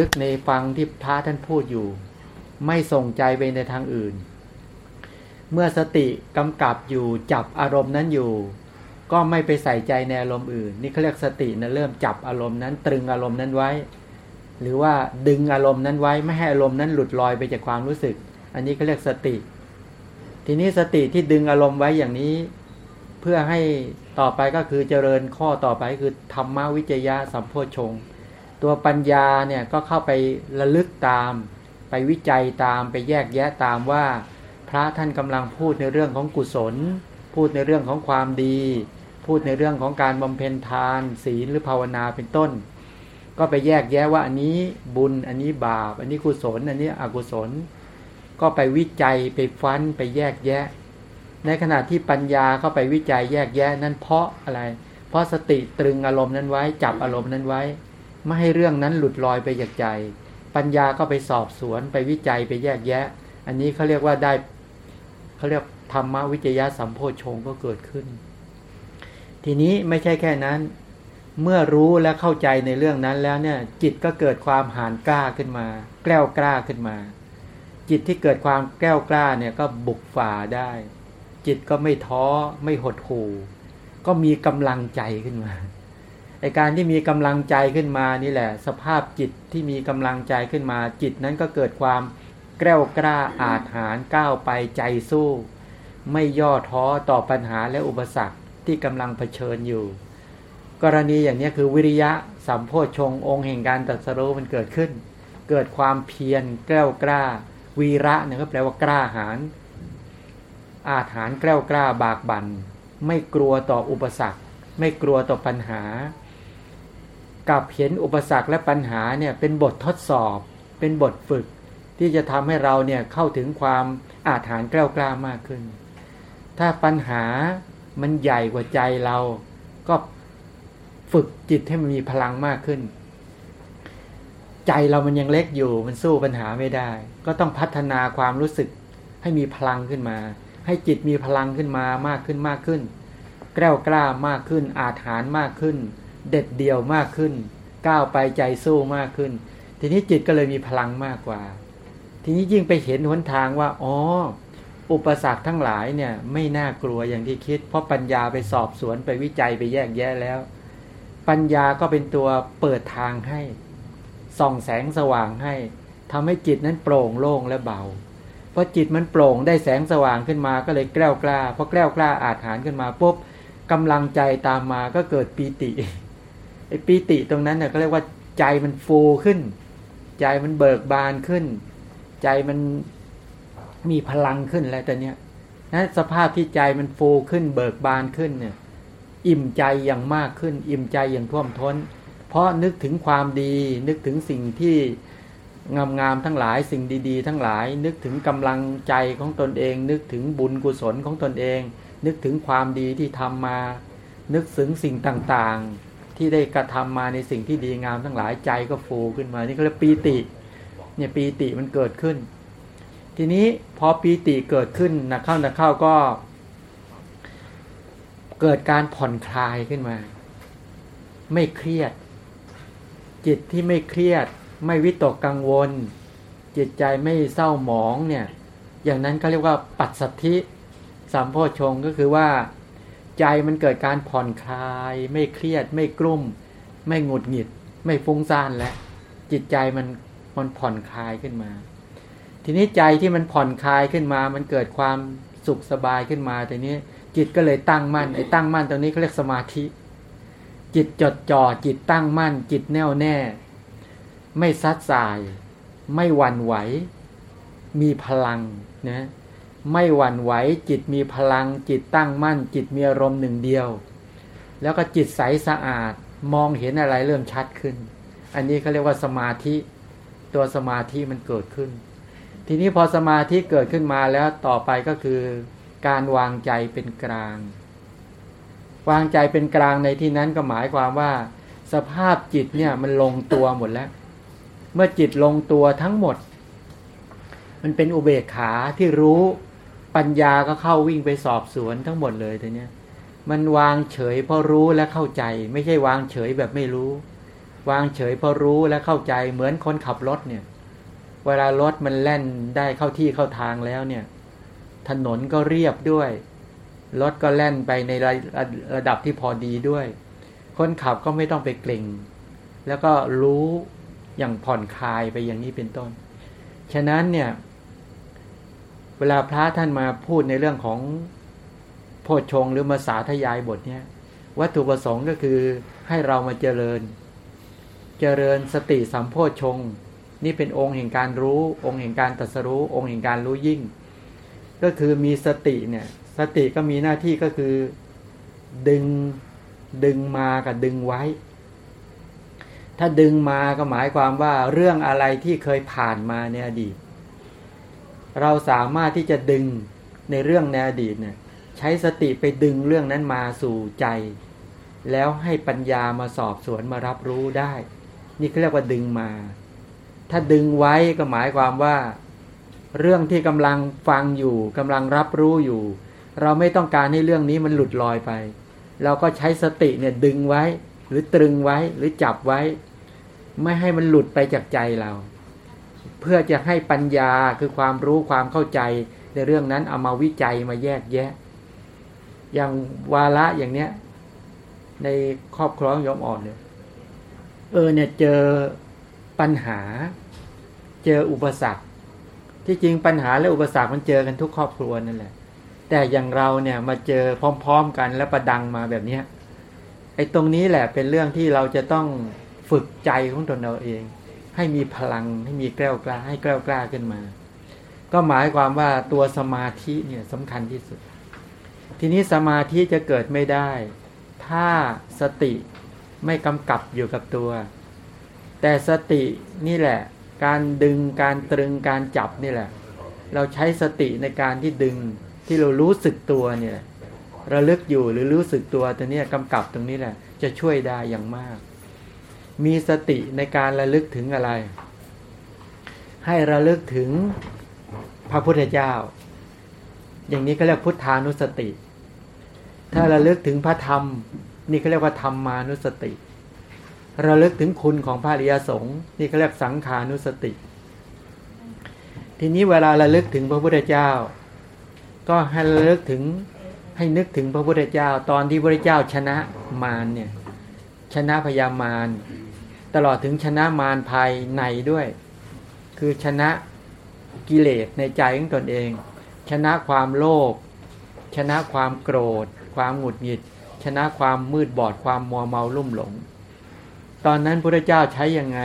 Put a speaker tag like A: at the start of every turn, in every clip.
A: ลึกในฟังที่พระท่านพูดอยู่ ไม่ส่งใจไปในทางอื่น เมื่อสติกำกับอยู่จับอารมณ์นั้นอยู่ ก็ไม่ไปใส่ใจในอารมณ์อื่น นี่เขาเรียกสตินะเริ่มจับอารมณ์นั้น ตรึงอารมณ์นั้นไว้ หรือว่าดึงอารมณ์นั้นไว้ไม่ให้อารมณ์นั้นหลุดลอยไปจากความรู้สึก อันนี้เขาเรียกสติ ทีนี้สติที่ดึงอารมณ์ไว้อย่างนี้ เพื่อให้ต่อไปก็คือเจริญข้อต่อไปคือธรรมวิจยะสัมโพชง ตัวปัญญาเนี่ยก็เข้าไประลึกตาม ไปวิจัยตามไปแยกแยะตามว่า พระท่านกำลังพูดในเรื่องของกุศล พูดในเรื่องของความดี พูดในเรื่องของการบำเพ็ญทาน ศีลหรือภาวนาเป็นต้น ก็ไปแยกแยะว่าอันนี้บุญอันนี้บาป อันนี้กุศล อันนี้อกุศล ก็ไปวิจัยไปฟันไปแยกแยะ ในขณะที่ปัญญาเข้าไปวิจัยแยกแยะนั้นเพราะอะไร เพราะสติตรึงอารมณ์นั้นไว้จับอารมณ์นั้นไว้ ไม่ให้เรื่องนั้นหลุดลอยไปจากใจ ปัญญาก็ไปสอบสวนไปวิจัยไปแยกแยะ อันนี้เขาเรียกว่าได้เขาเรียกธรรมวิจยะสัมโพชงก็เกิดขึ้น ทีนี้ไม่ใช่แค่นั้น เมื่อรู้และเข้าใจในเรื่องนั้นแล้วเนี่ย จิตก็เกิดความหานกล้าขึ้นมา แกล้วกล้าขึ้นมา จิตที่เกิดความแกล้วกล้าเนี่ยก็บุกฝ่าได้ จิตก็ไม่ท้อไม่หดหู่ก็มีกำลังใจขึ้นมา ไอการที่มีกำลังใจขึ้นมานี่แหละ สภาพจิตที่มีกำลังใจขึ้นมา จิตนั้นก็เกิดความแกล้วกล้าอาถรรพ์ก้าวไปใจสู้ ไม่ย่อท้อต่อปัญหาและอุปสรรคที่กำลังเผชิญอยู่ กรณีอย่างนี้คือวิริยะสัมโพชงองค์แห่งการตัดสรู้มันเกิดขึ้น เกิดความเพียรแกล้วกล้า วีระเนี่ยก็แปลว่ากล้าหาญอาถรรพ์แกล้วกล้าบากบัน่นไม่กลัวต่ออุปสรรค ไม่กลัวต่อปัญหา กับเห็นอุปสรรคและปัญหาเนี่ยเป็นบททดสอบ เป็นบทฝึก ที่จะทำให้เราเนี่ยเข้าถึงความอาถรรพ์กล้ากล้ามากขึ้น ถ้าปัญหามันใหญ่กว่าใจเราก็ฝึกจิตให้มันมีพลังมากขึ้น ใจเรามันยังเล็กอยู่ มันสู้ปัญหาไม่ได้ ก็ต้องพัฒนาความรู้สึกให้มีพลังขึ้นมา ให้จิตมีพลังขึ้นมามากขึ้นมากขึ้น แกล้วกล้ามากขึ้น อาถรรพ์มากขึ้น เด็ดเดี่ยวมากขึ้น ก้าวไปใจสู้มากขึ้น ทีนี้จิตก็เลยมีพลังมากกว่า ทีนี้ยิ่งไปเห็นหนทางว่าอ๋ออุปสรรคทั้งหลายเนี่ยไม่น่ากลัวอย่างที่คิด เพราะปัญญาไปสอบสวนไปวิจัยไปแยกแยะแล้ว ปัญญาก็เป็นตัวเปิดทางให้ ส่องแสงสว่างให้ทำให้จิตนั้นโปร่งโล่งและเบาเพราะจิตมันโปร่งได้แสงสว่างขึ้นมาก็เลยแกล้วกล้าพอแกล้วกล้าอาถานขึ้นมาปุ๊บกำลังใจตามมาก็เกิดปีติ อ้ปีติตรงนั้นเนี่ยเขาเรียกว่าใจมันฟูขึ้น ใจมันเบิกบานขึ้น ใจมันมีพลังขึ้นแล้วแต่เนี้ยนะสภาพที่ใจมันฟูขึ้น เบิกบานขึ้นเนี่ย อิ่มใจอย่างมากขึ้น อิ่มใจอย่างท่วมท้น เพราะนึกถึงความดี นึกถึงสิ่งที่งามๆทั้งหลายสิ่งดี ๆ ทั้งหลาย นึกถึงกำลังใจของตนเอง นึกถึงบุญกุศลของตนเอง นึกถึงความดีที่ทำมา นึกถึงสิ่งต่างๆ ที่ได้กระทำมาในสิ่งที่ดีงามทั้งหลายใจก็ฟูขึ้นมา นี่ก็เรียกปีติ เนี่ยปีติมันเกิดขึ้น ทีนี้พอปีติเกิดขึ้นนะเข้านะเข้าก็ เกิดการผ่อนคลายขึ้นมา ไม่เครียด จิตที่ไม่เครียด ไม่วิตกกังวล จิตใจไม่เศร้าหมองเนี่ย อย่างนั้นเขาเรียกว่าปัจสัทธิสามโพชงก็คือว่า ใจมันเกิดการผ่อนคลาย ไม่เครียด ไม่กลุ้ม ไม่หงุดหงิด ไม่ฟุ้งซ่านแล้วจิตใจมันมันผ่อนคลายขึ้นมา ทีนี้ใจที่มันผ่อนคลายขึ้นมา มันเกิดความสุขสบายขึ้นมาทีนี้จิตก็เลยตั้งมั่นไอ้ตั้งมั่นตรงนี้เขาเรียกสมาธิ จิตจดจ่อจิตตั้งมั่น จิตแน่วแน่ ไม่ซัดสาย ไม่หวั่นไหว มีพลังนะ ไม่หวั่นไหวจิตมีพลัง จิตตั้งมั่น จิตมีอารมณ์หนึ่งเดียว แล้วก็จิตใสสะอาดมองเห็นอะไรเริ่มชัดขึ้น อันนี้เขาเรียกว่าสมาธิ ตัวสมาธิมันเกิดขึ้น ทีนี้พอสมาธิเกิดขึ้นมาแล้วต่อไปก็คือ การวางใจเป็นกลาง วางใจเป็นกลางในที่นั้นก็หมายความว่า สภาพจิตเนี่ยมันลงตัวหมดแล้ว เมื่อจิตลงตัวทั้งหมด มันเป็นอุเบกขาที่รู้ ปัญญาก็เข้าวิ่งไปสอบสวนทั้งหมดเลยทีเนี้ยมันวางเฉยเพราะรู้และเข้าใจ ไม่ใช่วางเฉยแบบไม่รู้ วางเฉยเพอรู้และเข้าใจ เหมือนคนขับรถเนี่ย เวลารถมันแล่นได้เข้าที่เข้าทางแล้วเนี่ย ถนนก็เรียบด้วย รถก็แล่นไปในระระดับที่พอดีด้วย คนขับก็ไม่ต้องไปเกร็งแล้วก็รู้อย่างผ่อนคลายไปอย่างนี้เป็นต้น ฉะนั้นเนี่ย เวลาพระท่านมาพูดในเรื่องของโพชงหรือมาสาธยายบทเนี้ยวัตถุประสงค์ก็คือให้เรามาเจริญ เจริญสติสัมโพชง นี่เป็นองค์แห่งการรู้ องค์แห่งการตรัสรู้ องค์แห่งการรู้ยิ่ง ก็คือมีสติเนี่ยสติก็มีหน้าที่ก็คือดึงดึงมากับดึงไว้ ถ้าดึงมาก็หมายความว่าเรื่องอะไรที่เคยผ่านมาในอดีต เราสามารถที่จะดึงในเรื่องในอดีตเนี่ยใช้สติไปดึงเรื่องนั้นมาสู่ใจ แล้วให้ปัญญามาสอบสวนมารับรู้ได้ นี่เขาเรียกว่าดึงมา ถ้าดึงไว้ก็หมายความว่า เรื่องที่กำลังฟังอยู่กำลังรับรู้อยู่ เราไม่ต้องการให้เรื่องนี้มันหลุดลอยไป เราก็ใช้สติเนี่ยดึงไว้ หรือตรึงไว้หรือจับไว้ ไม่ให้มันหลุดไปจากใจเรา เพื่อจะให้ปัญญาคือความรู้ความเข้าใจในเรื่องนั้นเอามาวิจัยมาแยกแยะ อย่างวาระอย่างเนี้ย ในครอบครัวยอมอ่อนเนี่ยเออเนี่ยเจอปัญหา เจออุปสรรค ที่จริงปัญหาและอุปสรรคมันเจอกันทุกครอบครัวนั่นแหละ แต่อย่างเราเนี่ยมาเจอพร้อม ๆ กันแล้วประดังมาแบบเนี้ยไอ้ตรงนี้แหละเป็นเรื่องที่เราจะต้องฝึกใจของตนเราเอง ให้มีพลังให้มีแกล้วกล้า ให้แกล้วกล้าขึ้นมา ก็หมายความว่าตัวสมาธิเนี่ยสำคัญที่สุด ทีนี้สมาธิจะเกิดไม่ได้ ถ้าสติไม่กำกับอยู่กับตัว แต่สตินี่แหละ การดึงการตรึงการจับนี่แหละ เราใช้สติในการที่ดึงที่เรารู้สึกตัวเนี่ยระลึกอยู่หรือรู้สึกตัวตัวนี้กำกับตรงนี้แหละ จะช่วยได้อย่างมาก มีสติในการระลึกถึงอะไร ให้ระลึกถึงพระพุทธเจ้า อย่างนี้ก็เรียกพุทธานุสติ ถ้าระลึกถึงพระธรรม นี่เขาเรียกว่าธรรมานุสติ ระลึกถึงคุณของพระริยสงฆ์นี่เขาเรียกสังขานุสติ ทีนี้เวลาระลึกถึงพระพุทธเจ้า ก็ให้ระลึกถึงให้นึกถึงพระพุทธเจ้า ตอนที่พระพุทธเจ้าชนะมารเนี่ยชนะพยามาร ตลอดถึงชนะมารภายในด้วย คือชนะกิเลสในใจของตนเอง ชนะความโลภชนะความโกรธ ความหงุดหงิด ชนะความมืดบอดความมัวเมาลุ่มหลง ตอนนั้นพระเจ้าใช้ยังไง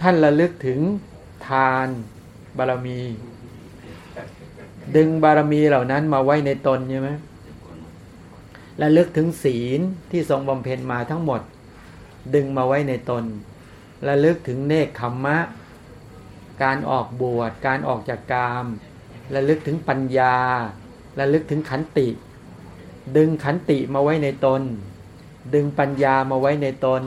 A: ท่านระลึกถึงทานบารมี ดึงบารมีเหล่านั้นมาไว้ในตนใช่ไหมระลึกถึงศีลที่ทรงบำเพ็ญมาทั้งหมด ดึงมาไว้ในตนระลึกถึงเนคขมมะ การออกบวชการออกจากกามระลึกถึงปัญญาระลึกถึงขันติ ดึงขันติมาไว้ในตน ดึงปัญญามาไว้ในตน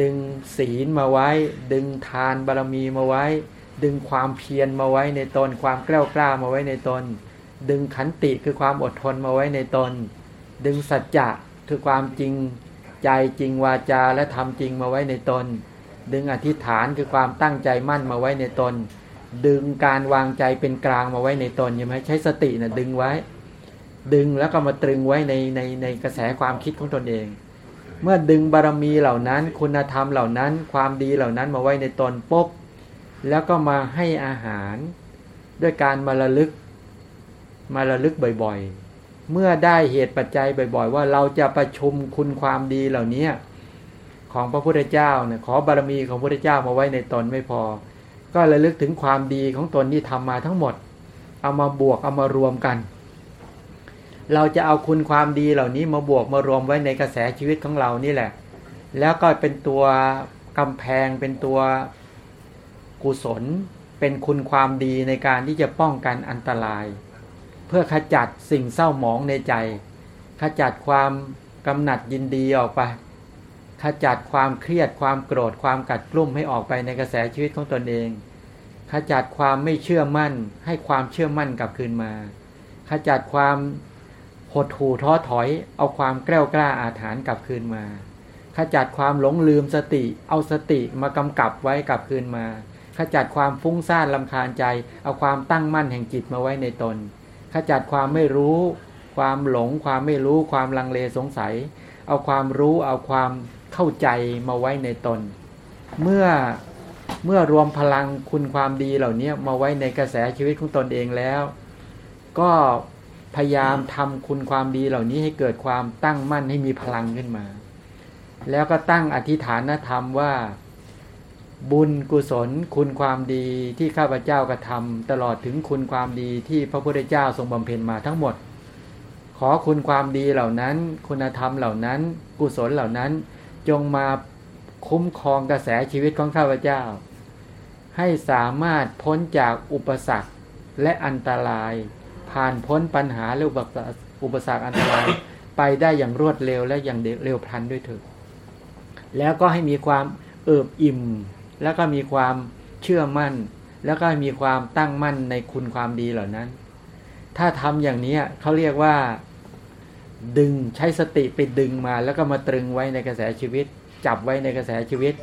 A: ดึงศีลมาไว้ ดึงทานบารมีมาไว้ ดึงความเพียรมาไว้ในตน ความกล้ากล้ามาไว้ในตน ดึงขันติคือความอดทนมาไว้ในตน ดึงสัจจะคือความจริง ใจจริงวาจาและทำจริงมาไว้ในตน ดึงอธิษฐานคือความตั้งใจมั่นมาไว้ในตน ดึงการวางใจเป็นกลางมาไว้ในตนใช่ไหมใช้สตินะ่ะดึงไว้ ดึงแล้วก็มาตรึงไว้ในในในกระแสความคิดของตนเอง เมื่อดึงบารมีเหล่านั้น คุณธรรมเหล่านั้น ความดีเหล่านั้นมาไว้ในตนปุ๊บแล้วก็มาให้อาหาร ด้วยการมาระลึก มาระลึกบ่อยๆ เมื่อได้เหตุปัจจัยบ่อยๆ ว่าเราจะประชุมคุณความดีเหล่านี้ของพระพุทธเจ้าเนี่ยขอบารมีของพระพุทธเจ้ามาไว้ในตนไม่พอ ก็ระลึกถึงความดีของตนที่ทำมาทั้งหมด เอามาบวกเอามารวมกัน เราจะเอาคุณความดีเหล่านี้มาบวกมารวมไว้ในกระแสชีวิตของเรานี่แหละ แล้วก็เป็นตัวกำแพงเป็นตัวกุศล เป็นคุณความดีในการที่จะป้องกันอันตราย เพื่อขจัดสิ่งเศร้าหมองในใจ ขจัดความกำหนัดยินดีออกไป ขจัดความเครียดความโกรธความกัดกลุ่มให้ออกไปในกระแสชีวิตของตนเอง ขจัดความไม่เชื่อมั่น ให้ความเชื่อมั่นกลับคืนมา ขจัดความหดหู่ท้อถอย เอาความแกล้วกล้าอาถรรพ์กลับคืนมา ขจัดความหลงลืมสติ เอาสติมากำกับไว้กลับคืนมา ขจัดความฟุ้งซ่านลำคาญใจ เอาความตั้งมั่นแห่งจิตมาไว้ในตน ขจัดความไม่รู้ ความหลง ความไม่รู้ ความลังเลสงสัย เอาความรู้เอาความเข้าใจมาไว้ในตน เมื่อเมื่อรวมพลังคุณความดีเหล่านี้มาไว้ในกระแสชีวิตของตนเองแล้ว ก็พยายามทำคุณความดีเหล่านี้ให้เกิดความตั้งมั่นให้มีพลังขึ้นมา แล้วก็ตั้งอธิฐานธรรมว่า บุญกุศลคุณความดีที่ข้าพเจ้ากระทำตลอดถึงคุณความดีที่พระพุทธเจ้าทรงบำเพ็ญมาทั้งหมด ขอคุณความดีเหล่านั้น คุณธรรมเหล่านั้น กุศลเหล่านั้น จงมาคุ้มครองกระแสชีวิตของข้าพเจ้า ให้สามารถพ้นจากอุปสรรคและอันตราย ผ่านพ้นปัญหาและอุปสรรคอันตราย ไปได้อย่างรวดเร็วและอย่างเร็วพลันด้วยเถิดแล้วก็ให้มีความเอิบอิ่ม แล้วก็มีความเชื่อมั่น แล้วก็มีความตั้งมั่นในคุณความดีเหล่านั้น ถ้าทำอย่างนี้เขาเรียกว่าดึงใช้สติไปดึงมา แล้วก็มาตรึงไว้ในกระแสชีวิต จับไว้ในกระแสชีวิต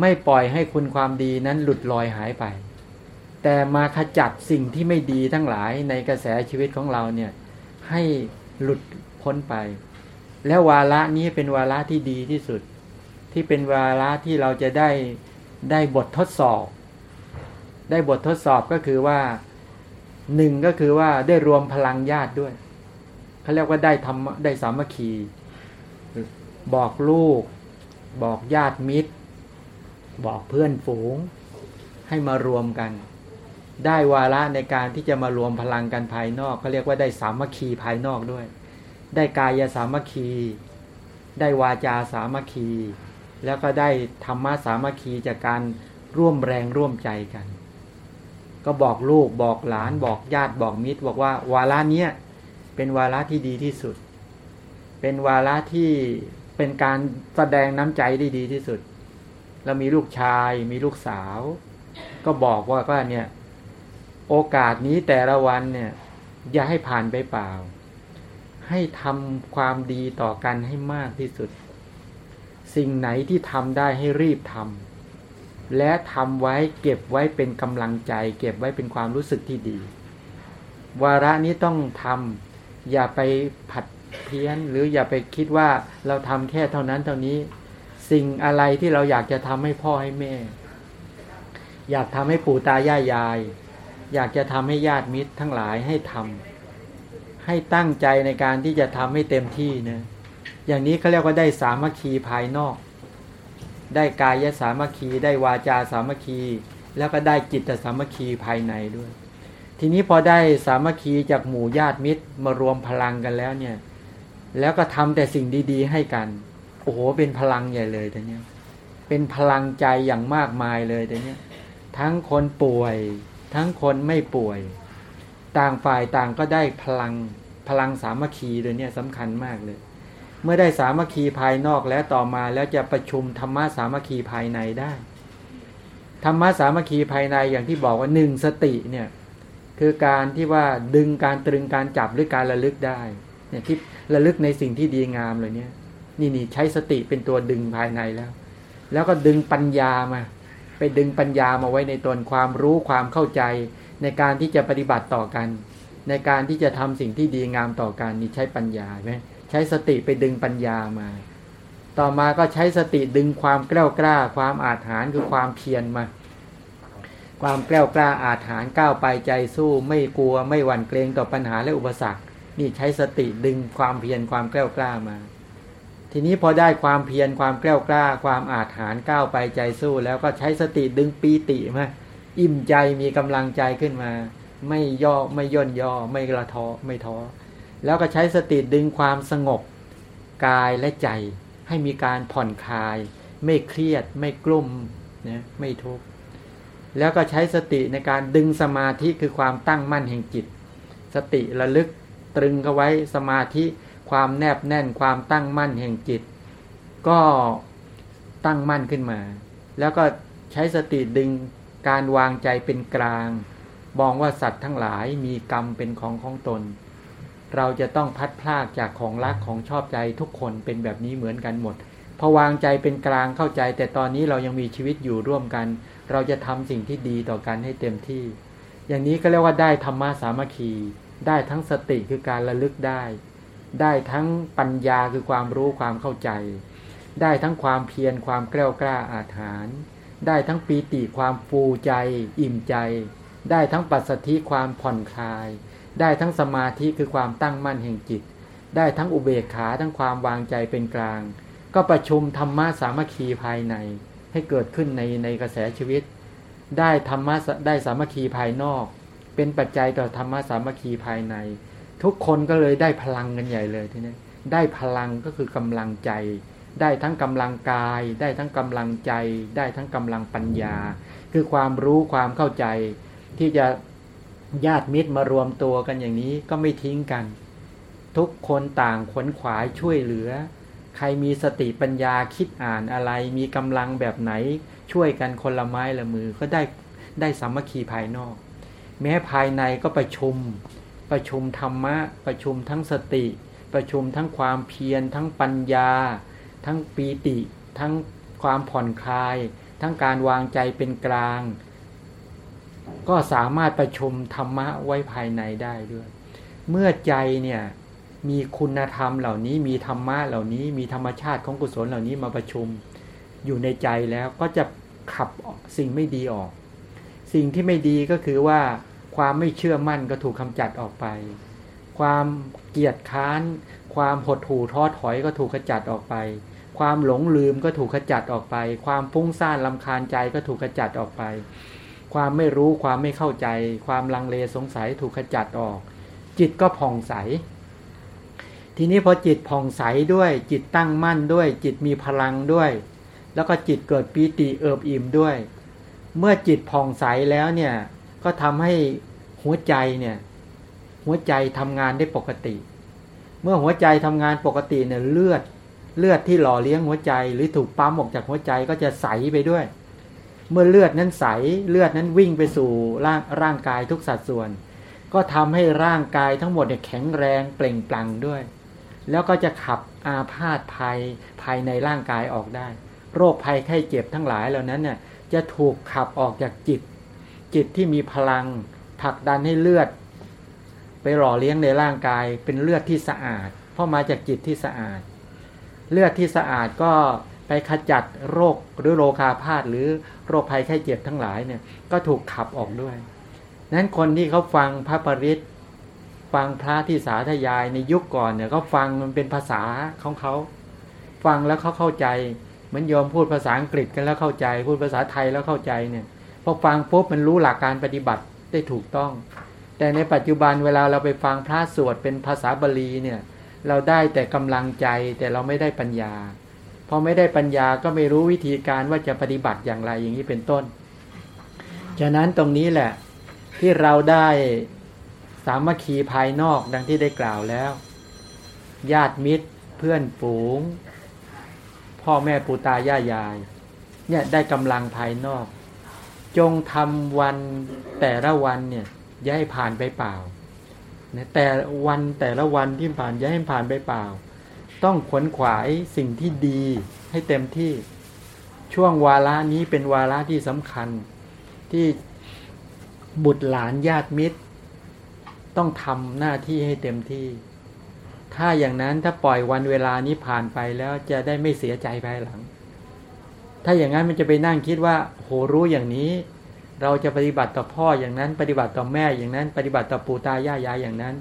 A: ไม่ปล่อยให้คุณความดีนั้นหลุดลอยหายไป แต่มาขจัดสิ่งที่ไม่ดีทั้งหลายในกระแสชีวิตของเราเนี่ยให้หลุดพ้นไป แล้ววาระนี้เป็นวาระที่ดีที่สุด ที่เป็นวาระที่เราจะได้ ได้บททดสอบ ได้บททดสอบก็คือว่าหนึ่งก็คือว่าได้รวมพลังญาติด้วยเขาเรียกว่าได้ทำได้สามัคคีบอกลูก บอกญาติมิตร บอกเพื่อนฝูง ให้มารวมกัน ได้วาระในการที่จะมารวมพลังกันภายนอกเขาเรียกว่าได้สามัคคีภายนอกด้วย ได้กายสามัคคี ได้วาจาสามัคคี แล้วก็ได้ธรรมะสามัคคีจากการร่วมแรงร่วมใจกัน ก็บอกลูกบอกหลานบอกญาติบอกมิตร บอกว่าวาระเนี้ยเป็นวาระที่ดีที่สุด เป็นวาระที่เป็นการแสดงน้ำใจได้ดีที่สุด เรามีลูกชายมีลูกสาว ก็บอกว่าว่าเนี่ยโอกาสนี้แต่ละวันเนี่ยอย่าให้ผ่านไปเปล่า ให้ทำความดีต่อกันให้มากที่สุด สิ่งไหนที่ทำได้ให้รีบทำและทำไว้เก็บไว้เป็นกำลังใจ เก็บไว้เป็นความรู้สึกที่ดี วาระนี้ต้องทำอย่าไปผัดเพี้ยน หรืออย่าไปคิดว่าเราทำแค่เท่านั้นเท่านี้ สิ่งอะไรที่เราอยากจะทำให้พ่อให้แม่ อยากทำให้ปู่ตายายยาย อยากจะทำให้ญาติมิตรทั้งหลายให้ทำให้ตั้งใจในการที่จะทำให้เต็มที่นะ อย่างนี้เขาเรียกว่าได้สามัคคีภายนอก ได้กายสามัคคีได้วาจาสามัคคี แล้วก็ได้จิตสามัคคีภายในด้วย ทีนี้พอได้สามัคคีจากหมู่ญาติมิตรมารวมพลังกันแล้วเนี่ย แล้วก็ทำแต่สิ่งดีๆ ให้กันโอ้โหเป็นพลังใหญ่เลยแต่เนี้ยเป็นพลังใจอย่างมากมายเลยแต่เนี้ยทั้งคนป่วย ทั้งคนไม่ป่วย ต่างฝ่ายต่างก็ได้พลังพลังสามัคคีเลยเนี่ยสำคัญมากเลย เมื่อได้สามัคคีภายนอกแล้วต่อมาแล้วจะประชุมธรรมะสามัคคีภายในได้ธรรมะสามัคคีภายในอย่างที่บอกว่าหนึ่งสติเนี่ยคือการที่ว่าดึงการตรึงการจับหรือการระลึกได้เนี่ยที่ระลึกในสิ่งที่ดีงามเลยเนี่ยนี่นี่ใช้สติเป็นตัวดึงภายในแล้ว แล้วก็ดึงปัญญามา ไปดึงปัญญามาไว้ในตนความรู้ความเข้าใจ ในการที่จะปฏิบัติต่อกัน ในการที่จะทำสิ่งที่ดีงามต่อกันนี่ใช้ปัญญาไหม ใช้สติไปดึงปัญญามา ต่อมาก็ใช้สติดึงความกล้ากล้า ความอาถรรพ์คือความเพียรมา ความกล้ากล้าอาถรรพ์ก้าวไปใจสู้ไม่กลัวไม่หวั่นเกรงต่อปัญหาและอุปสรรค นี่ใช้สติดึงความเพียรความกล้ากล้ามา ทีนี้พอได้ความเพียรความกล้ากล้า ความอาถรรพ์ก้าวไปใจสู้ แล้วก็ใช้สติดึงปีติมาอิ่มใจมีกำลังใจขึ้นมา ไม่ย่อไม่ย่นย่อไม่ละท้อไม่ท้อ แล้วก็ใช้สติดึงความสงบ กายและใจ ให้มีการผ่อนคลาย ไม่เครียด ไม่กลุ่มนะไม่ทุกข์แล้วก็ใช้สติในการดึงสมาธิคือความตั้งมั่นแห่งจิต สติระลึกตรึงเอาไว้สมาธิความแนบแน่นความตั้งมั่นแห่งจิต ก็ตั้งมั่นขึ้นมา แล้วก็ใช้สติดึงการวางใจเป็นกลางมองว่าสัตว์ทั้งหลายมีกรรมเป็นของของตน เราจะต้องพัดพลากจากของรักของชอบใจทุกคนเป็นแบบนี้เหมือนกันหมดพอวางใจเป็นกลางเข้าใจ แต่ตอนนี้เรายังมีชีวิตอยู่ร่วมกัน เราจะทำสิ่งที่ดีต่อกันให้เต็มที่ อย่างนี้ก็เรียกว่าได้ธรรมะสามัคคี ได้ทั้งสติคือการระลึกได้ ได้ทั้งปัญญาคือความรู้ความเข้าใจ ได้ทั้งความเพียรความกล้ากล้าอาถรรพ์ได้ทั้งปีติความฟูใจ อิ่มใจ ได้ทั้งปัสสธิความผ่อนคลาย ได้ทั้งสมาธิคือความตั้งมั่นแห่งจิต ได้ทั้งอุเบกขาทั้งความวางใจเป็นกลาง ก็ประชุมธรรมะสามัคคีภายในให้เกิดขึ้นในในกระแสชีวิต ได้ธรรมะได้สามัคคีภายนอก เป็นปัจจัยต่อธรรมะสามัคคีภายใน ทุกคนก็เลยได้พลังกันใหญ่เลยทีนี้ได้พลังก็คือกำลังใจ ได้ทั้งกำลังกาย ได้ทั้งกำลังใจ ได้ทั้งกำลังปัญญา คือความรู้ความเข้าใจ ที่จะ ญาติมิตรมารวมตัวกันอย่างนี้ก็ไม่ทิ้งกัน ทุกคนต่างขวนขวายช่วยเหลือ ใครมีสติปัญญาคิดอ่านอะไร มีกำลังแบบไหน ช่วยกันคนละไม้ละมือก็ได้ได้สามัคคีภายนอก แม้ภายในก็ประชุม ประชุมธรรมะ ประชุมทั้งสติ ประชุมทั้งความเพียร ทั้งปัญญา ทั้งปีติ ทั้งความผ่อนคลาย ทั้งการวางใจเป็นกลาง ก็สามารถประชุมธรรมะไว้ภายในได้ด้วย เมื่อใจเนี่ยมีคุณธรรมเหล่านี้มีธรรมะเหล่านี้มีธรรมชาติของกุศลเหล่านี้มาประชุมอยู่ในใจแล้วก็จะขับสิ่งไม่ดีออก สิ่งที่ไม่ดีก็คือว่าความไม่เชื่อมั่นก็ถูกคำจัดออกไป ความเกียดค้าน ความหดหู่ท้อถอยก็ถูกขจัดออกไป ความหลงลืมก็ถูกขจัดออกไป ความฟุ้งซ่านลำคาญใจก็ถูกขจัดออกไป ความไม่รู้ความไม่เข้าใจ ความลังเลสงสัยถูกขจัดออก จิตก็ผ่องใส ทีนี้พอจิตผ่องใสด้วย จิตตั้งมั่นด้วย จิตมีพลังด้วย แล้วก็จิตเกิดปีติเอิบอิ่มด้วย เมื่อจิตผ่องใสแล้วเนี่ยก็ทำให้หัวใจเนี่ยหัวใจทำงานได้ปกติ เมื่อหัวใจทำงานปกติเนี่ยเลือดเลือดที่หล่อเลี้ยงหัวใจหรือถูกปั๊มออกจากหัวใจก็จะใสไปด้วย เมื่อเลือดนั้นใสเลือดนั้นวิ่งไปสู่ร่างร่างกายทุกสัดส่วน ก็ทำให้ร่างกายทั้งหมดเนี่ยแข็งแรงเปล่งปลั่งด้วย แล้วก็จะขับอาพาธภัยภายในร่างกายออกได้ โรคภัยไข้เจ็บทั้งหลายเหล่านั้นเนี่ยจะถูกขับออกจากจิต จิตที่มีพลังผลักดันให้เลือด ไปหล่อเลี้ยงในร่างกายเป็นเลือดที่สะอาด เพราะมาจากจิตที่สะอาด เลือดที่สะอาดก็ไปขจัดโรคหรือโรคาพาธหรือ โรคภัยไข้เจ็บทั้งหลายเนี่ยก็ถูกขับออกด้วยนั้นคนที่เขาฟังพระปริศฟังพระที่สาธยายในยุคก่อนเนี่ยเขาฟังมันเป็นภาษาของเขา ฟังแล้วเขาเข้าใจเหมือนยอมพูดภาษาอังกฤษกันแล้วเข้าใจ พูดภาษาไทยแล้วเข้าใจเนี่ยพอฟังปุ๊บมันรู้หลักการปฏิบัติได้ถูกต้อง แต่ในปัจจุบันเวลาเราไปฟังพระสวดเป็นภาษาบาลีเนี่ยเราได้แต่กำลังใจแต่เราไม่ได้ปัญญา พอไม่ได้ปัญญาก็ไม่รู้วิธีการว่าจะปฏิบัติอย่างไรอย่างนี้เป็นต้น ฉะนั้นตรงนี้แหละ ที่เราได้สามัคคีภายนอกดังที่ได้กล่าวแล้ว ญาติมิตรเพื่อนฝูง พ่อแม่ปู่ตายายาย เนี่ยได้กำลังภายนอก จงทำวันแต่ละวันเนี่ยย่าให้ผ่านไปเปล่าแต่วันแต่ละวันที่ผ่านย่าให้ผ่านไปเปล่า ต้องขวนขวายสิ่งที่ดีให้เต็มที่ช่วงวาระนี้เป็นวาระที่สำคัญ ที่บุตรหลานญาติมิตร ต้องทำหน้าที่ให้เต็มที่ ถ้าอย่างนั้นถ้าปล่อยวันเวลานี้ผ่านไปแล้วจะได้ไม่เสียใจภายหลัง ถ้าอย่างนั้นมันจะไปนั่งคิดว่าโหรู้อย่างนี้ เราจะปฏิบัติต่อพ่ออย่างนั้น ปฏิบัติต่อแม่อย่างนั้น ปฏิบัติต่อปู่ตายายายอย่างนั้น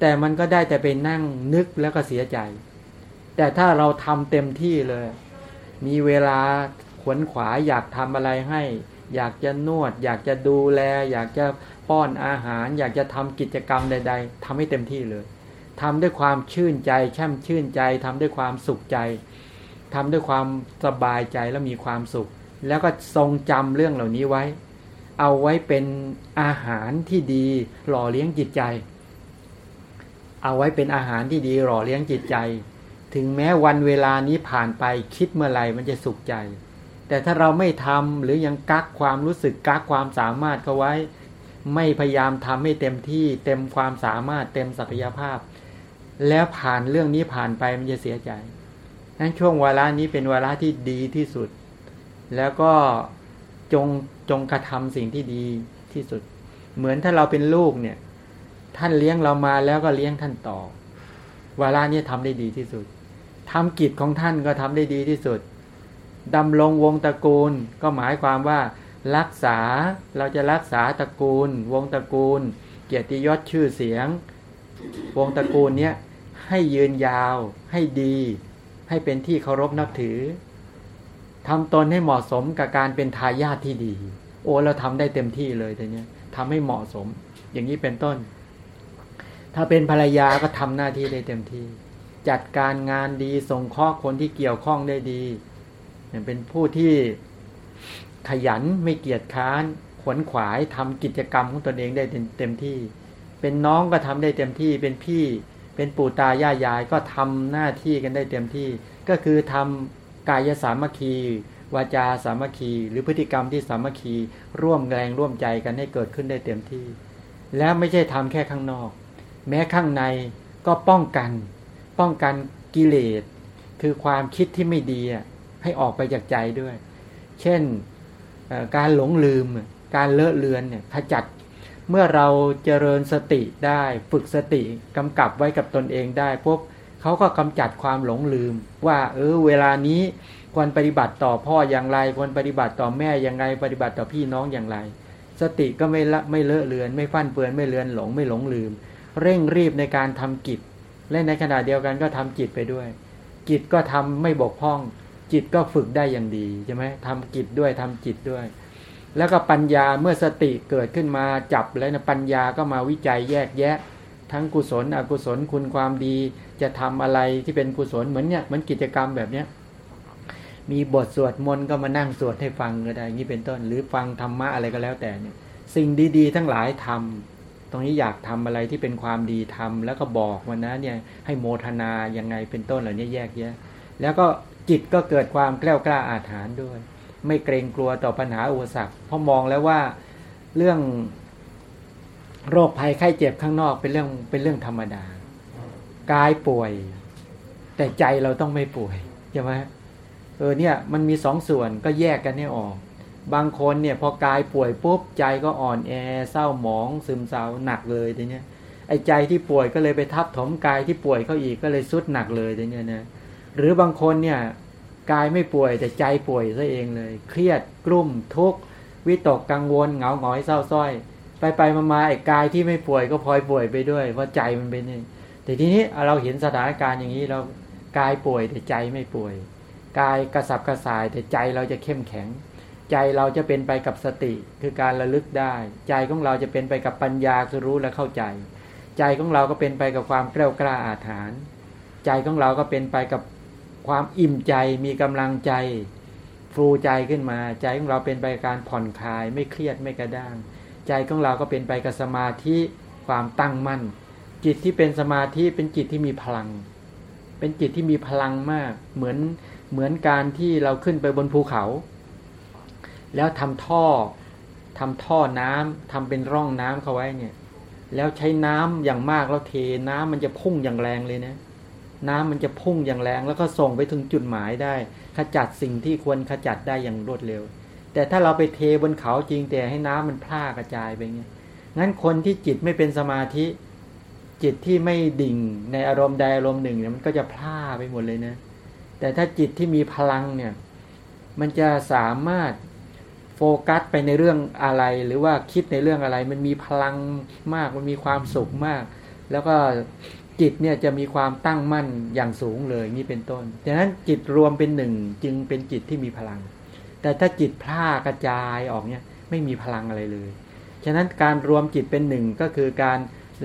A: แต่มันก็ได้แต่ไปนั่งนึกแล้วก็เสียใจ แต่ถ้าเราทำเต็มที่เลย มีเวลาขวนขวายอยากทำอะไรให้ อยากจะนวด อยากจะดูแล อยากจะป้อนอาหาร อยากจะทำกิจกรรมใด ๆทำให้เต็มที่เลยทำด้วยความชื่นใจแช่มชื่นใจทำด้วยความสุขใจทำด้วยความสบายใจและมีความสุข แล้วก็ทรงจำเรื่องเหล่านี้ไว้ เอาไว้เป็นอาหารที่ดีหล่อเลี้ยงจิตใจ เอาไว้เป็นอาหารที่ดีหล่อเลี้ยงจิตใจ ถึงแม้วันเวลานี้ผ่านไปคิดเมื่อไหร่มันจะสุขใจ แต่ถ้าเราไม่ทำหรือยังกักความรู้สึกกักความสามารถเขาไว้ ไม่พยายามทำให้เต็มที่เต็มความสามารถเต็มศักยภาพ แล้วผ่านเรื่องนี้ผ่านไปมันจะเสียใจนั้นช่วงเวลานี้เป็นเวลาที่ดีที่สุด แล้วก็จงจงกระทำสิ่งที่ดีที่สุด เหมือนถ้าเราเป็นลูกเนี่ย ท่านเลี้ยงเรามาแล้วก็เลี้ยงท่านต่อ วาระนี้ทำได้ดีที่สุดทำกิจของท่านก็ทำได้ดีที่สุดดำรงวงตระกูล ก็หมายความว่า รักษาเราจะรักษาตระกูล วงตระกูล เกียรติยศชื่อเสียง วงตระกูลเนี้ยให้ยืนยาว ให้ดี ให้เป็นที่เคารพนับถือทำตนให้เหมาะสมกับการเป็นทายาทที่ดี โอ้เราทำได้เต็มที่เลยแต่เนี้ยทำให้เหมาะสม อย่างนี้เป็นต้น ถ้าเป็นภรรยาก็ทำหน้าที่ได้เต็มที่ จัดการงานดีส่งข้อคนที่เกี่ยวข้องได้ดีเป็นผู้ที่ขยันไม่เกียจค้านขวนขวายทำกิจกรรมของตนเองได้เต็มที่ เป็นน้องก็ทำได้เต็มที่ เป็นพี่ เป็นปู่ตายายายก็ทำหน้าที่กันได้เต็มที่ ก็คือทำกายสามัคคีวาจาสามัคคี หรือพฤติกรรมที่สามัคคีร่วมแรงร่วมใจกันให้เกิดขึ้นได้เต็มที่ แล้วไม่ใช่ทำแค่ข้างนอก แม้ข้างในก็ป้องกัน ป้องกันกิเลส คือความคิดที่ไม่ดีให้ออกไปจากใจด้วย เช่นการหลงลืม การเลอะเลือนเนี่ยขจัดเมื่อเราเจริญสติได้ฝึกสติกำกับไว้กับตนเองได้พวกเขาก็กำจัดความหลงลืม ว่าเออเวลานี้ควรปฏิบัติต่อพ่ออย่างไร ควรปฏิบัติต่อแม่อย่างไรปฏิบัติต่อพี่น้องอย่างไร สติก็ไม่ละไม่เลอะเลือน ไม่ฟั่นเปือนไม่เลือนหลงไม่หลงลืม เร่งรีบในการทำกิจ และในขณะเดียวกันก็ทำจิตไปด้วย จิตก็ทำไม่บกพร่อง จิตก็ฝึกได้อย่างดีใช่ไหมทำกิจด้วยทำจิตด้วย แล้วก็ปัญญาเมื่อสติเกิดขึ้นมาจับแล้วนะปัญญาก็มาวิจัยแยกแยะ ทั้งกุศล อกุศลคุณความดี จะทำอะไรที่เป็นกุศลเหมือนเนี่ยเหมือนกิจกรรมแบบเนี้ยมีบทสวดมนต์ก็มานั่งสวดให้ฟังก็ได้นี้เป็นต้น หรือฟังธรรมะอะไรก็แล้วแต่เนี่ย สิ่งดี ๆ ทั้งหลายทำต รงนี้อยากทำอะไรที่เป็นความดีทำแล้วก็บอกวันนะเนี่ยให้โมทนายังไงเป็นต้นเหล่านี้แยกแยะ แล้วก็จิตก็เกิดความแกล้วกล้าอาถรรพ์ด้วย ไม่เกรงกลัวต่อปัญหาอุปสรรคเพราะมองแล้วว่าเรื่องโรคภัยไข้เจ็บข้างนอกเป็นเรื่องเป็นเรื่องธรรมดากายป่วย แต่ใจเราต้องไม่ป่วยใช่ไหมเออเนี่ยมันมีสองส่วนก็แยกกันให้ออก บางคนเนี่ยพอกายป่วยปุ๊บใจก็อ่อนแอเศร้าหมอง ซึมเศร้าหนักเลยทีเนี้ยไอ้ใจที่ป่วยก็เลยไปทับถมกายที่ป่วยเขาอีกก็เลยสุดหนักเลยทีเนี้ยนะหรือบางคนเนี่ยกายไม่ป่วยแต่ใจป่วยซะเองเลย เครียดกลุ่มทุกข์วิตกกังวลเหงาหงอยเศร้าส้อย ไปไปมามาไอ้กายที่ไม่ป่วยก็พลอยป่วยไปด้วยเพราะใจมันเป็นนี่แต่ทีนี้เราเห็นสถานการณ์อย่างนี้เรากายป่วยแต่ใจไม่ป่วย กายกระสับกระส่ายแต่ใจเราจะเข้มแข็ง ใจเราจะเป็นไปกับสติคือการระลึกได้ ใจของเราจะเป็นไปกับปัญญาคือรู้และเข้าใจ ใจของเราก็เป็นไปกับความกล้ากล้าอาถรรพ์ใจของเราก็เป็นไปกับความอิ่มใจมีกำลังใจฟูใจขึ้นมา ใจของเราเป็นไปการผ่อนคลายไม่เครียดไม่กระด้าง ใจของเราก็เป็นไปกับสมาธิความตั้งมั่น จิตที่เป็นสมาธิเป็นจิตที่มีพลัง เป็นจิตที่มีพลังมากเหมือนเหมือนการที่เราขึ้นไปบนภูเขา แล้วทำท่อทำท่อน้ำทำเป็นร่องน้ำเข้าไว้เนี่ย แล้วใช้น้ำอย่างมากแล้วเทน้ำมันจะพุ่งอย่างแรงเลยนะ น้ำมันจะพุ่งอย่างแรง แล้วก็ส่งไปถึงจุดหมายได้ ขจัดสิ่งที่ควรขจัดได้อย่างรวดเร็ว แต่ถ้าเราไปเทบนเขาจริงแต่ให้น้ำมันพลากระจายไปเงี้ยงั้นคนที่จิตไม่เป็นสมาธิ จิตที่ไม่ดิ่งในอารมณ์ใดอารมณ์หนึ่งเนี่ยมันก็จะพลาไปหมดเลยนะ แต่ถ้าจิตที่มีพลังเนี่ย มันจะสามารถ โฟกัสไปในเรื่องอะไร หรือว่าคิดในเรื่องอะไร มันมีพลังมากมันมีความสุขมาก แล้วก็จิตเนี่ยจะมีความตั้งมั่นอย่างสูงเลยนี่เป็นต้นดังนั้นจิตรวมเป็นหนึ่งจึงเป็นจิตที่มีพลัง แต่ถ้าจิตพล่ากระจายออกเนี่ยไม่มีพลังอะไรเลยฉะนั้นการรวมจิตเป็นหนึ่งก็คือการ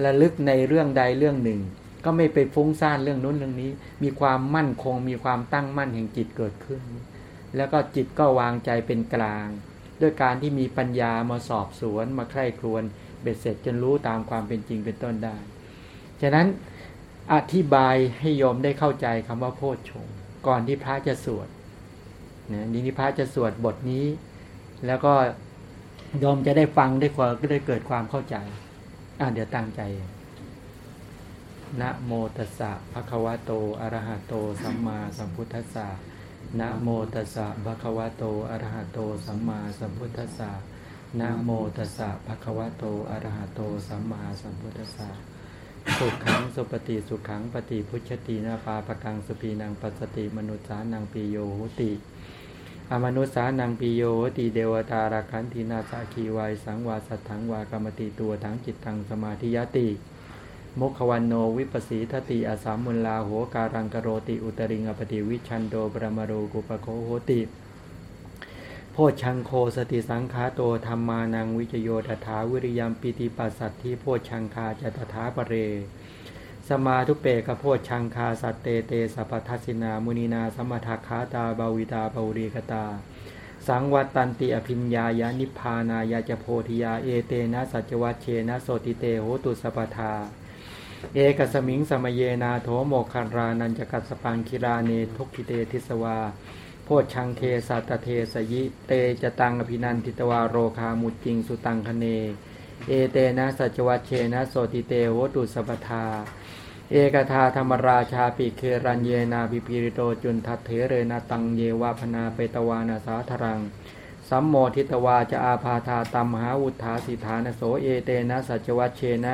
A: ระลึกในเรื่องใดเรื่องหนึ่ง ก็ไม่ไปฟุ้งซ่านเรื่องนู้นเรื่องนี้ มีความมั่นคง มีความตั้งมั่นแห่งจิตเกิดขึ้น แล้วก็จิตก็วางใจเป็นกลาง ด้วยการที่มีปัญญามาสอบสวน มาใคร่ครวญเบ็ดเสร็จจนรู้ตามความเป็นจริงเป็นต้นได้ ฉะนั้นอธิบายให้โยมได้เข้าใจคำว่าโพชฌงก่อนที่พระจะสวดนะนี่พระจะสวดบทนี้ แล้วก็โยมจะได้ฟังได้ความก็ได้เกิดความเข้าใจ อ่าเดี๋ยวตั้งใจนะโมตัสสะภะคะวะโตอะระหะโต สัมมาสัมพุทธัสสะ นะโมตัสสะภะคะวะโต อะระหะโต สัมมาสัมพุทธัสสะนะโมตัสสะภะคะวะโต อะระหะโต สัมมาสัมพุทธัสสะสุขังสุปฏิสุขังปฏิพุชตินาปาปะกังสุปีนังปัสติมนุษสานังปีโยโหติอมนุษสานังปีโยโหติเดวตาราคันธีนาสาคีวายสังวาสัทถังวากรรมติตัวทั้งจิตตังสมาธิยติ มุขวันโนวิปสีทติอาสามุลลาโหการังกโรติอุตริงอปติวิชันโดบรมโรกุปโคโหติ โพชังโคสติสังคาโตธรรมานังวิจโยตถาวิริยมปิติปัสสัตทิโพชังคาจตถาปเร สมาทุเปกโพชังคาสัตเตเตสัพทัสสินามุนีนาสมทัคขาตาบาวิตาบารีกตาสังวัตตันติอภิญญายานิพพานายาจโพธิยาเอเตนะสัจวัชเชนะโสติเตโหตุสปทา เอกสมิงสมเยนาโถโมคารานันจกัสสปังคิราเนทุกิเตทิสวา โพชังเคสัตเทสยิ เตจตังอภินันทิตวาโรคามุจจิงสุตังคเน เอเตนะสัจวัชเชนะโสติเตโหตุสปทา เอกทาธรรมราชาปิเครันเยนาปิปิริโตจุนทัตเถเรนาตังเยวาพนาเปตวานาสาธรังสัมโมทิตวาจะอาพาธาตัมมหาอุทธาสิธานโสเอเตนะสัจวัชเชนะ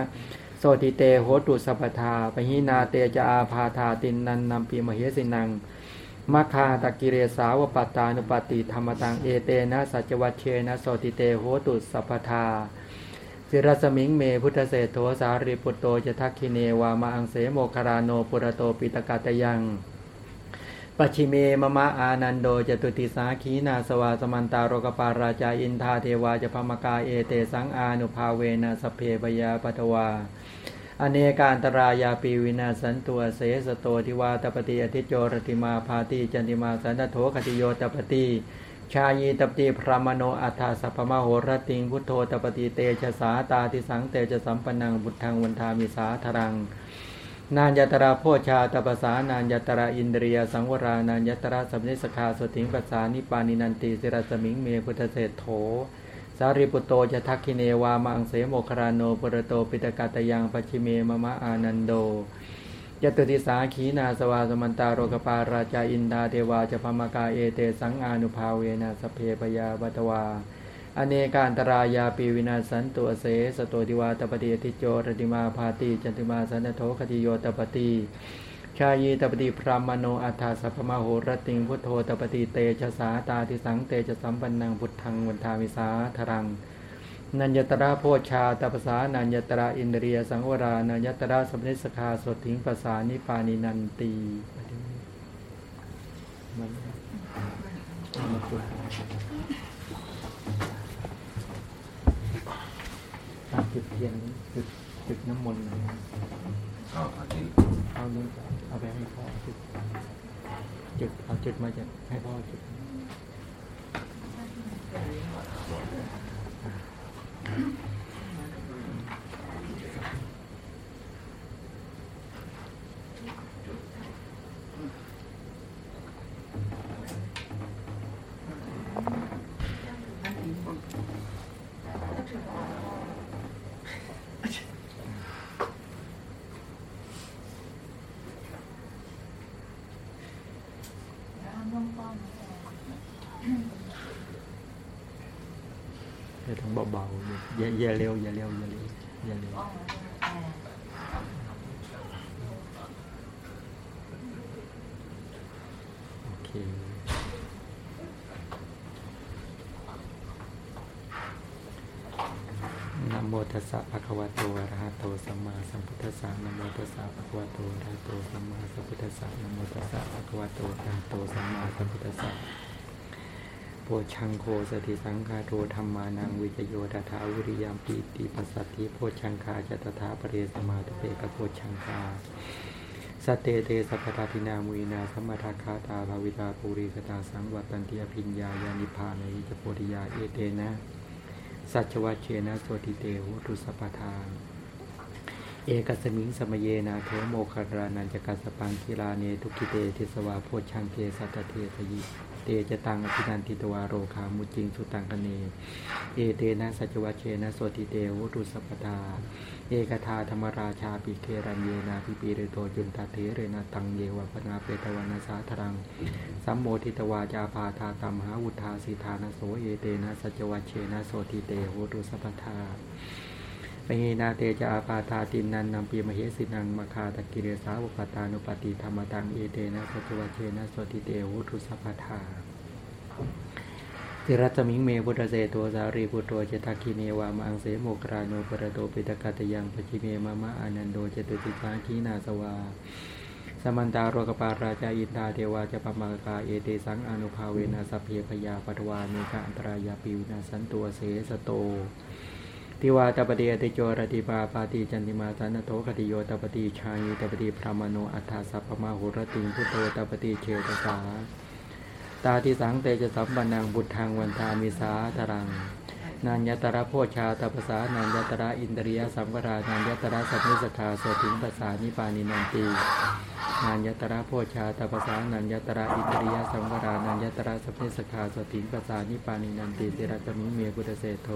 A: โสติเตโหตุสัพทาปหินาเตจะอาพาธาตินนันนำปีมเหสินังมัคคาตะกิเรสาวปัตานุปติธรรมตังเอเตนะสัจวัชเชนะโสติเตโหตุสัพทาสิรสมิงเมพุทธเศโทสาริปุตโตจะทักคิเนวามาอังเสโมคารานโนปุระโตปิตกาตยัง ปัจฉิเมมะมะอานันโดจตุติสาขีนาสวาสมันตาโรกปาราจาอินทาเทวาจะพมกาเอเตสังอานุภาเวนะสเพปยาปทวา อเนกาตรายาปีวินาสันตัวเสสโตทิวาตปฏิอธิโจรติมาพาติจันติมาสันตโถคติโยตปฏิชายีตปฏิพรามโนอัฏฐาสัพพมโหรติงพุทโธตปฏิเตชะสาตาทิสังเตจะสัมปนังบุตทังวันทามิสาธรัง นานยตราโพชาตปสานานยตราอินเดียสังวรานานยตราสัมนิสคาสติงปัสสานิปานินันติสิรสมิงเมพุทธเศรษโถ สารีปุโตจะทักคิเนวามังเสโมครานโนปุรโตปิตกาตยังปัชิเมมะมะอานันโดยตุติสาขีนาสวาสมันตาโรกปาราจาอินดาเทวาจะพมกาเอเตสังอานุภาเวนะสเพปยาวัตวา อเนกาอันตรายาปีวินาสันตุเสสโตติวาตปฏิทิโจรติมาพาติจันติมาสันโทคติโยตปฏิชายีตปฏิพรามโนอัฏฐาสัพพมโหรติงพุทโธตปฏิเตชะสาตาทิสังเตจะสัมปันนังพุทธังวันทามิสาธรัง นัญญตระโพชาตปสานัญญตระอินเดียสังวรานัญญตระสมนิสคาสดถิงภาษานิปานินันตีมันมาจุด ตามจุดเทียนจุดจุดน้ำมนต์นะครับ
B: เอาอันนี้
A: เอานู้นเอาไปให้พ่อจุดจุดเอาจุดมาจากให้พ่อจุดเดี๋ยวต้องเบาๆ อย่าอย่าเร็วอย่าเร็วอย่าเร็วอย่าเร็วโอเคนะโมตัสสะภะคะวะโตอะระหะโตสัมมาสัมพุทธัสสะนะโมตัสสะภะคะวะโตอะระหะโตสัมมาสัมพุทธัสสะนะโมตัสสะภะคะวะโตอะระหะโตสัมมาสัมพุทธัสสะ โพชังโคสติสังคาโทธรรมานังวิจโยตถาวิริยามปีติปัสสัตติโพชังคาจตถาปเรสมาตเปกโพชังคาสตเตเตสัพพทาทินามุยนาสัมมาทาคาตาภาวิตาปุริกตาสังวัตันติอภิญญายานิพานัยจโพธิยาเอเตนะ สัจวัชเชนะโสติเตหุตุสัพทาเอกสมิงสมเยนาโทโมคารานันจกัสปังคิลาเนทุกิเตทิสวาโพชังเกสัตเททยิ เตจะตังอภินันติตวาโรคามุจิงสุตังคเน เอเตนะสัจวัชเชนะโสติเตวุตุสัพตาเอกทาธรรมราชาปิเครันเยนาพิปีเรโตจุนตาเทเรนาตังเยวะพนาเปตวนาสาธรังสัมโมทิตวาจาภาธาตัมหาอุทาสิธานโสเอเตนะสัจวัชเชนะโสติเตวุตุสัพทา ปเฮนาเตจาอาปาธาตินันนำปีมเหสินังมคาตะกิเรสาวปตานุปติธรรมตังเอเตนะสัจวเชนะสติเตวุตุสัพทาติรัตมิงเมพุทธเสโตสารีพุทโธเจตาคิเนวามังเสโมกราโนปรโตปิตกาตยังปจิเมมะมะอานันโดเจตุติปาคีนาสวาสมันตาโรกปาราชาอินทาเทวาจะปมากาเอเตสังอนุภาเวนะสเพพยาปทวามีกาอันตรายาปิวนาสันตัวเสสโต ติวาตปฏิอติโจรติปาปาติจันติมาสันโทคติโยตปฏิชายีตปฏิพรามโนอัฏฐาสัพพมาหุรติงพุทโธตปฏิเชตสาตาทิสังเตจะสัมปันนังบุตรทางวันทามิสาตรังนันยตระโพชาตปสานันยตระอินทรียสัมปรานันยตระสัพพิสกาโสถิงภาษานิปานินันตีนันยตระโพชาตปสานันยตระอินทรียสัมปรานันยตระสัพพิสกาโสถิงภาษานิปานินันตีติรัตมิเมพุทธเศโท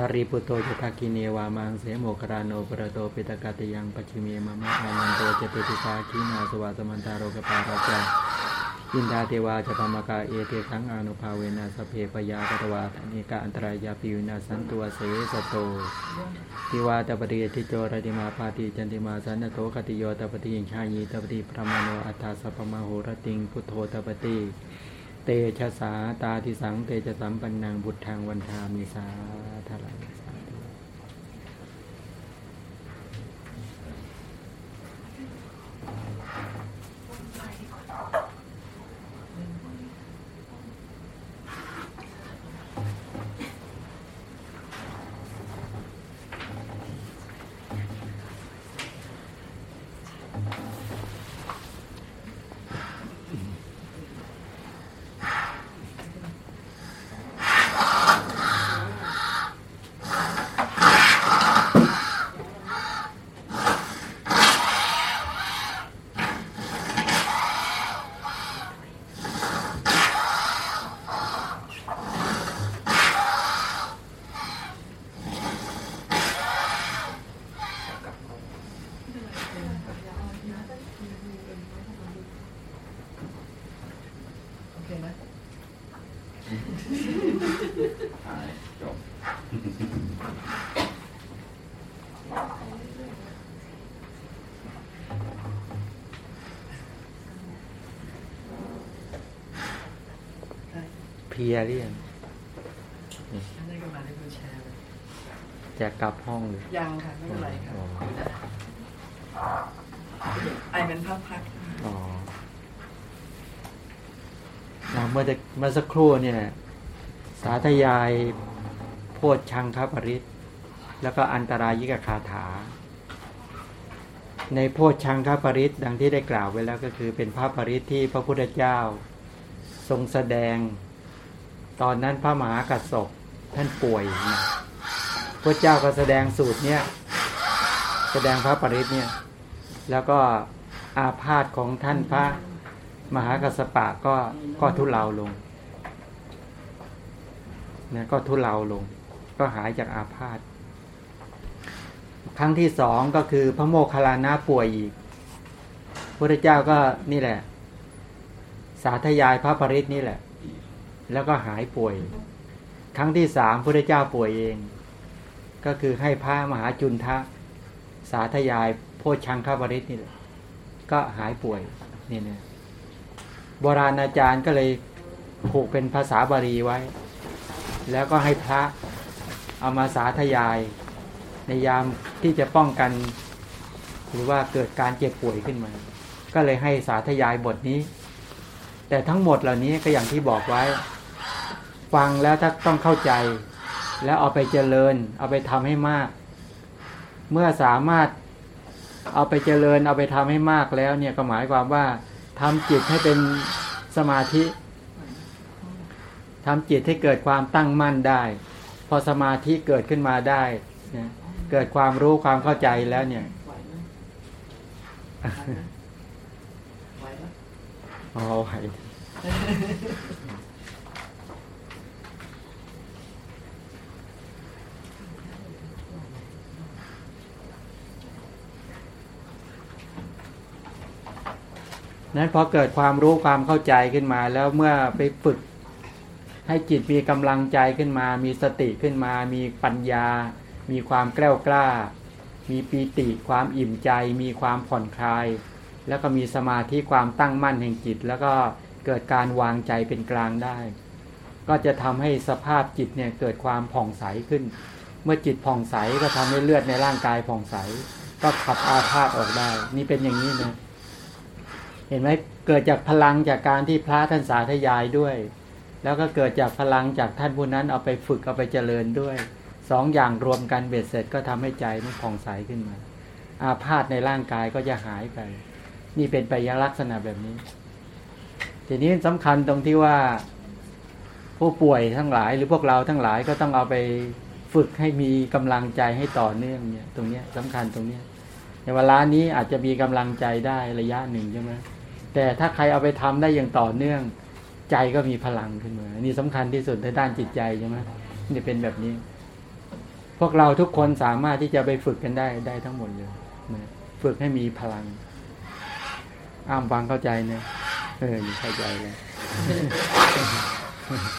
A: ารีปุโตจตากิเนวามังเสโมคราโนปรโตปิตกาติยังปัจฉิเมมะมะอานันโตจตุติสาขีนาสวาสมันตาโรกปาราจาอินทาเทวาจะปมกาเอเทสังอนุภาเวนะสเพปยาปตวาธนิกาอันตรายาปิวนาสันตัวเสสโตทิวาตปฏิทิโจรติมาปาติจันติมาสันโตคติโยตปฏิยิงชายีตปฏิพระมโนอัตตาสัพมาโหรติงพุทโธตปฏิเตชะสาตาทิสังเตจะสัมปันนังบุตรทางวันทามิสา ท พลียหรือยัง
C: อันนี้ก็มาได้คุณแชร์เลย
A: จะกลับห้องหรือ
C: ยังค่ะไม่เป็นไรค่ะ
A: อ๋อ
C: ไอเป็นพักๆค่ะ
A: อ๋อนะเมื่อจะเมื่อสักครู่เนี่ย สาธยายโพชชังคปริตแล้วก็อันตรายิกคาถา ในโพชชังคปริตดังที่ได้กล่าวไว้แล้วก็คือเป็นพระปริตที่พระพุทธเจ้า ทรงแสดง ตอนนั้นพระมหากัสสปท่านป่วยนะพระเจ้าก็แสดงสูตรเนี่ยแสดงพระปริตเนี่ยแล้วก็อาพาธของท่านพระมหากัสสปะก็ก็ทุเลาลงนะก็ทุเลาลง ก็หายจากอาพาธครั้งที่สองก็คือพระโมคคัลลานะป่วยอีกพระเจ้าก็นี่แหละ สาธยายพระปริตนี่แหละ แล้วก็หายป่วย ครั้งที่สามพระเจ้าป่วยเอง ก็คือให้พระมหาจุนทะ สาธยายโพชชังคปริตนี่แหละก็หายป่วยนี่นะโบราณอาจารย์ก็เลยผูกเป็นภาษาบาลีไว้ แล้วก็ให้พระเอามาสาธยาย ในยามที่จะป้องกัน หรือว่าเกิดการเจ็บป่วยขึ้นมา ก็เลยให้สาธยายบทนี้ แต่ทั้งหมดเหล่านี้ก็อย่างที่บอกไว้ ฟังแล้วถ้าต้องเข้าใจ แล้วเอาไปเจริญ เอาไปทำให้มาก เมื่อสามารถเอาไปเจริญ เอาไปทำให้มากแล้วเนี่ยก็หมายความว่าทำจิตให้เป็นสมาธิทำจิตให้เกิดความตั้งมั่นได้ พอสมาธิเกิดขึ้นมาได้นะเกิดความรู้ความเข้าใจแล้วเนี่ย
C: ไหวไหมไหวไหม
A: อ๋อไหว นั้นพอเกิดความรู้ความเข้าใจขึ้นมา แล้วเมื่อไปฝึก ให้จิตมีกำลังใจขึ้นมา มีสติขึ้นมา มีปัญญา มีความแกล้วกล้า มีปีติความอิ่มใจ มีความผ่อนคลาย แล้วก็มีสมาธิความตั้งมั่นแห่งจิต แล้วก็เกิดการวางใจเป็นกลางได้ ก็จะทำให้สภาพจิตเนี่ยเกิดความผ่องใสขึ้น เมื่อจิตผ่องใสก็ทำให้เลือดในร่างกายผ่องใส ก็ขับอาพาธออกได้ นี่เป็นอย่างนี้นะ เห็นไหมเกิดจากพลังจากการที่พระท่านสาธยายด้วย แล้วก็เกิดจากพลังจากท่านผู้นั้นเอาไปฝึกเอาไปเจริญด้วยสองอย่างรวมกันเบ็ดเสร็จก็ทำให้ใจมันผ่องใสขึ้นมา อาพาธในร่างกายก็จะหายไป นี่เป็นไปยลักษณะแบบนี้ ทีนี้สำคัญตรงที่ว่า ผู้ป่วยทั้งหลาย หรือพวกเราทั้งหลายก็ต้องเอาไปฝึกให้มีกำลังใจให้ต่อเนื่องเนี่ย ตรงเนี้ยสำคัญตรงเนี้ยในเวลานี้อาจจะมีกำลังใจได้ระยะหนึ่งใช่ไหม แต่ถ้าใครเอาไปทำได้อย่างต่อเนื่อง ใจก็มีพลังขึ้นมานี่สำคัญที่สุดในด้านจิตใจใช่ไหมนี่เป็นแบบนี้ พวกเราทุกคนสามารถที่จะไปฝึกกันได้ได้ทั้งหมดเลยนะฝึกให้มีพลัง อ้ามฟังเข้าใจนะเออเข้าใจเลย